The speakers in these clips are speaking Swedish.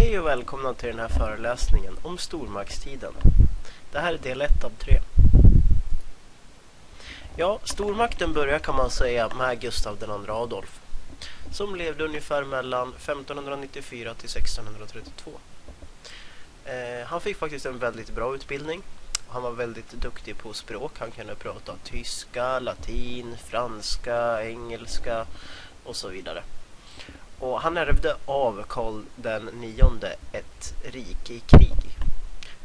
Hej och välkomna till den här föreläsningen om stormaktstiden. Det här är del 1 av 3. Ja, stormakten börjar kan man säga med Gustav II Adolf som levde ungefär mellan 1594 till 1632. Eh, han fick faktiskt en väldigt bra utbildning. Han var väldigt duktig på språk. Han kunde prata tyska, latin, franska, engelska och så vidare. Och han ärvde av Karl den nionde ett rike i krig.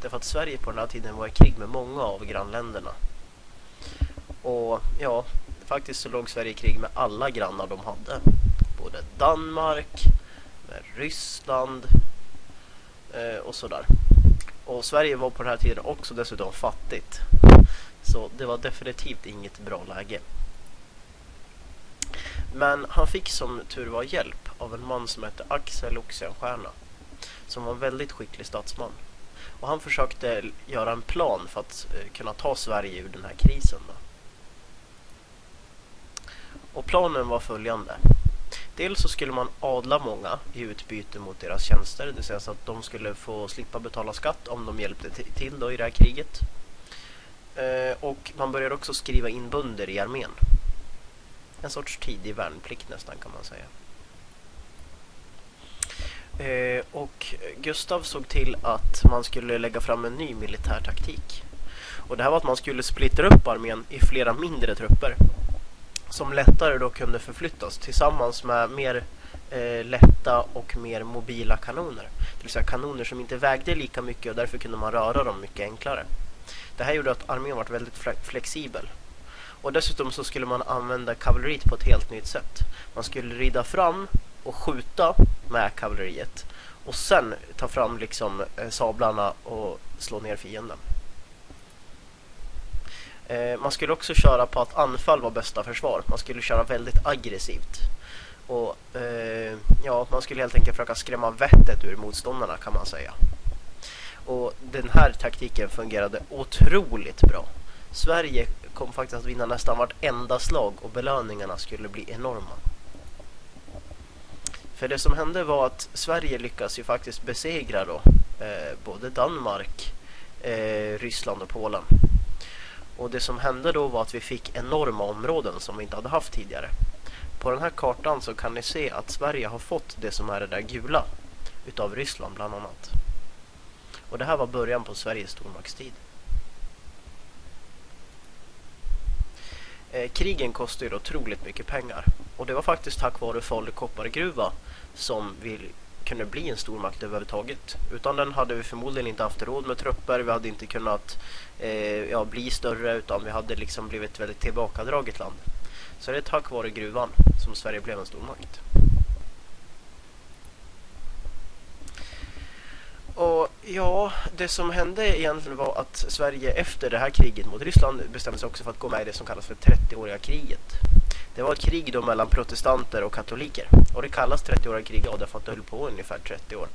Därför att Sverige på den här tiden var i krig med många av grannländerna. Och ja, faktiskt så låg Sverige i krig med alla grannar de hade. Både Danmark, med Ryssland eh, och sådär. Och Sverige var på den här tiden också dessutom fattigt. Så det var definitivt inget bra läge. Men han fick som tur var hjälp av en man som hette Axel Oxenstierna som var en väldigt skicklig statsman. Och han försökte göra en plan för att eh, kunna ta Sverige ur den här krisen. Då. Och planen var följande. Dels så skulle man adla många i utbyte mot deras tjänster. Det vill säga så att de skulle få slippa betala skatt om de hjälpte till då i det här kriget. Eh, och man började också skriva in bönder i armén. En sorts tidig värnplikt nästan kan man säga. Eh, och Gustav såg till att man skulle lägga fram en ny militär taktik. Och det här var att man skulle splittra upp armén i flera mindre trupper som lättare då kunde förflyttas tillsammans med mer eh, lätta och mer mobila kanoner. Det vill säga kanoner som inte vägde lika mycket och därför kunde man röra dem mycket enklare. Det här gjorde att armén var väldigt flexibel. Och dessutom så skulle man använda kavalleriet på ett helt nytt sätt. Man skulle rida fram och skjuta med kavalleriet och sen ta fram liksom eh, sablarna och slå ner fienden. Eh, man skulle också köra på att anfall var bästa försvar. Man skulle köra väldigt aggressivt. Och eh, ja, man skulle helt enkelt försöka skrämma vettet ur motståndarna kan man säga. Och den här taktiken fungerade otroligt bra. Sverige kom faktiskt att vinna nästan vartenda slag och belöningarna skulle bli enorma. För det som hände var att Sverige lyckas ju faktiskt besegra då eh, både Danmark, eh, Ryssland och Polen. Och det som hände då var att vi fick enorma områden som vi inte hade haft tidigare. På den här kartan så kan ni se att Sverige har fått det som är det där gula utav Ryssland bland annat. Och det här var början på Sveriges stormaktstid. Eh, krigen kostar ju otroligt mycket pengar. Och det var faktiskt tack vare Falu koppargruva som vi kunde bli en stormakt överhuvudtaget. Utan den hade vi förmodligen inte haft råd med trupper. Vi hade inte kunnat eh, ja, bli större utan vi hade liksom blivit ett väldigt tillbakadraget land. Så det är tack vare gruvan som Sverige blev en stormakt. Och ja, det som hände egentligen var att Sverige efter det här kriget mot Ryssland bestämde sig också för att gå med i det som kallas för 30-åriga kriget. Det var ett krig då mellan protestanter och katoliker. Och det kallas 30-åriga kriget ja, därför att det höll på ungefär 30 år.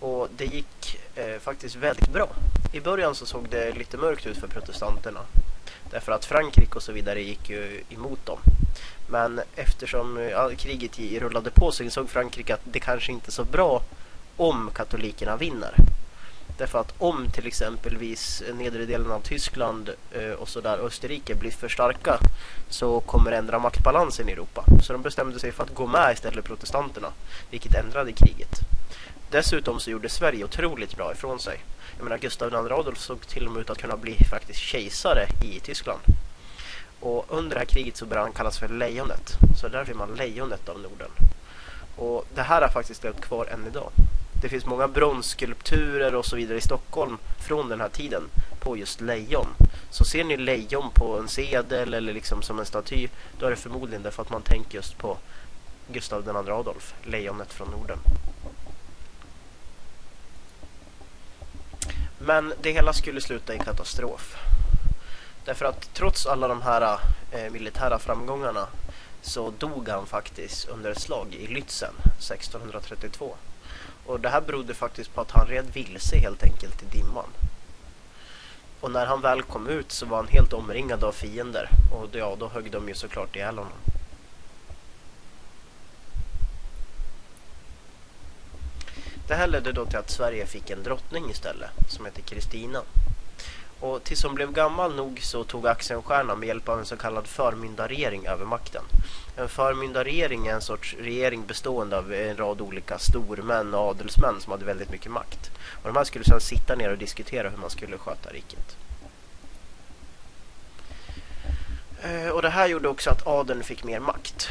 Och det gick eh, faktiskt väldigt bra. I början så såg det lite mörkt ut för protestanterna. Därför att Frankrike och så vidare gick ju emot dem. Men eftersom ja, kriget rullade på så insåg Frankrike att det kanske inte är så bra om katolikerna vinner. Därför att om till exempelvis nedre delen av Tyskland eh, och sådär Österrike blir för starka så kommer det ändra maktbalansen i Europa. Så de bestämde sig för att gå med istället protestanterna, vilket ändrade kriget. Dessutom så gjorde Sverige otroligt bra ifrån sig. Jag menar Gustav II Adolf såg till och med ut att kunna bli faktiskt kejsare i Tyskland. Och under det här kriget så började han kallas för lejonet. Så därför är man lejonet av Norden. Och det här har faktiskt levt kvar än idag. Det finns många bronsskulpturer och så vidare i Stockholm från den här tiden på just lejon. Så ser ni lejon på en sedel eller liksom som en staty, då är det förmodligen därför att man tänker just på Gustav II Adolf, lejonet från Norden. Men det hela skulle sluta i katastrof. Därför att trots alla de här eh, militära framgångarna så dog han faktiskt under ett slag i Lützen 1632. Och det här berodde faktiskt på att han red vilse helt enkelt i dimman. Och när han väl kom ut så var han helt omringad av fiender. Och ja, då högg de ju såklart ihjäl honom. Det här ledde då till att Sverige fick en drottning istället som heter Kristina. Och tills hon blev gammal nog så tog Axelstierna med hjälp av en så kallad förmyndarregering över makten. En förmyndarregering är en sorts regering bestående av en rad olika stormän och adelsmän som hade väldigt mycket makt. Och de här skulle sedan sitta ner och diskutera hur man skulle sköta riket. Eh, och det här gjorde också att adeln fick mer makt.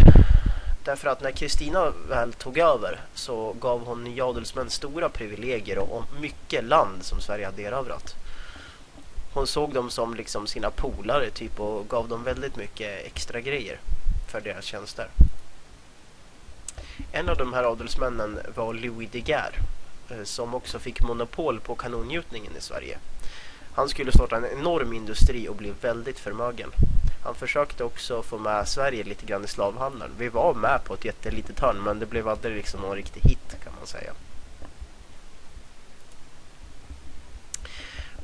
Därför att när Kristina väl tog över så gav hon nya adelsmän stora privilegier och mycket land som Sverige hade erövrat. Hon såg dem som liksom sina polare typ och gav dem väldigt mycket extra grejer för deras tjänster. En av de här adelsmännen var Louis de Geer eh, som också fick monopol på kanongjutningen i Sverige. Han skulle starta en enorm industri och bli väldigt förmögen. Han försökte också få med Sverige lite grann i slavhandeln. Vi var med på ett jättelitet hörn men det blev aldrig liksom någon riktig hit kan man säga.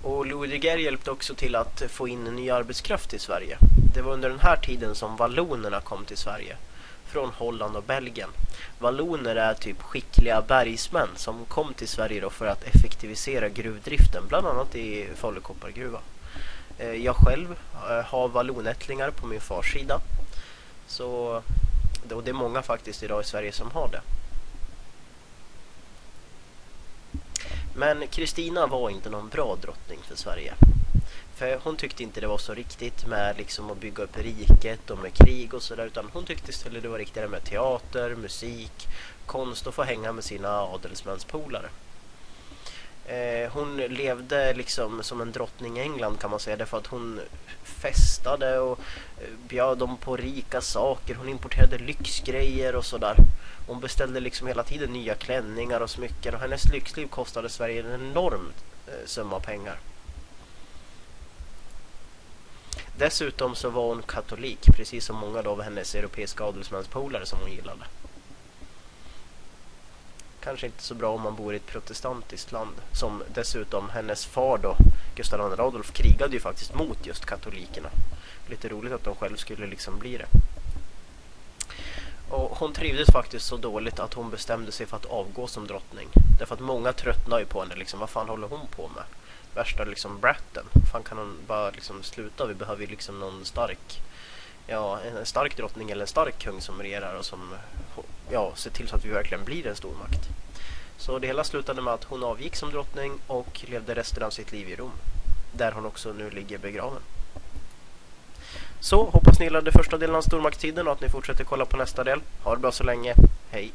Och Louis de Geer hjälpte också till att få in ny arbetskraft i Sverige. Det var under den här tiden som vallonerna kom till Sverige. Från Holland och Belgien. Valloner är typ skickliga bergsmän som kom till Sverige för att effektivisera gruvdriften. Bland annat i Falukoppargruva. Eh, jag själv eh, har vallonättlingar på min fars sida. Så, och det är många faktiskt idag i Sverige som har det. Men Kristina var inte någon bra drottning för Sverige. För hon tyckte inte det var så riktigt med liksom att bygga upp riket och med krig och sådär. Utan hon tyckte istället det var riktigare med teater, musik, konst och få hänga med sina adelsmänspolare. Eh, hon levde liksom som en drottning i England kan man säga. Därför att hon festade och eh, bjöd dem på rika saker. Hon importerade lyxgrejer och sådär. Hon beställde liksom hela tiden nya klänningar och smycken. Och hennes lyxliv kostade Sverige en enorm eh, summa pengar. Dessutom så var hon katolik, precis som många av hennes europeiska adelsmänspolare som hon gillade kanske inte så bra om man bor i ett protestantiskt land. Som dessutom hennes far då, Gustav II Adolf, krigade ju faktiskt mot just katolikerna. Lite roligt att de själv skulle liksom bli det. Och hon trivdes faktiskt så dåligt att hon bestämde sig för att avgå som drottning. Därför att många tröttnade ju på henne. Liksom, vad fan håller hon på med? Värsta liksom bratten. Fan kan hon bara liksom sluta? Vi behöver ju liksom någon stark ja, en stark drottning eller en stark kung som regerar och som ja, ser till så att vi verkligen blir en stor makt. Så det hela slutade med att hon avgick som drottning och levde resten av sitt liv i Rom. Där hon också nu ligger begraven. Så hoppas ni gillade första delen av stormaktstiden och att ni fortsätter kolla på nästa del. Ha det bra så länge. Hej!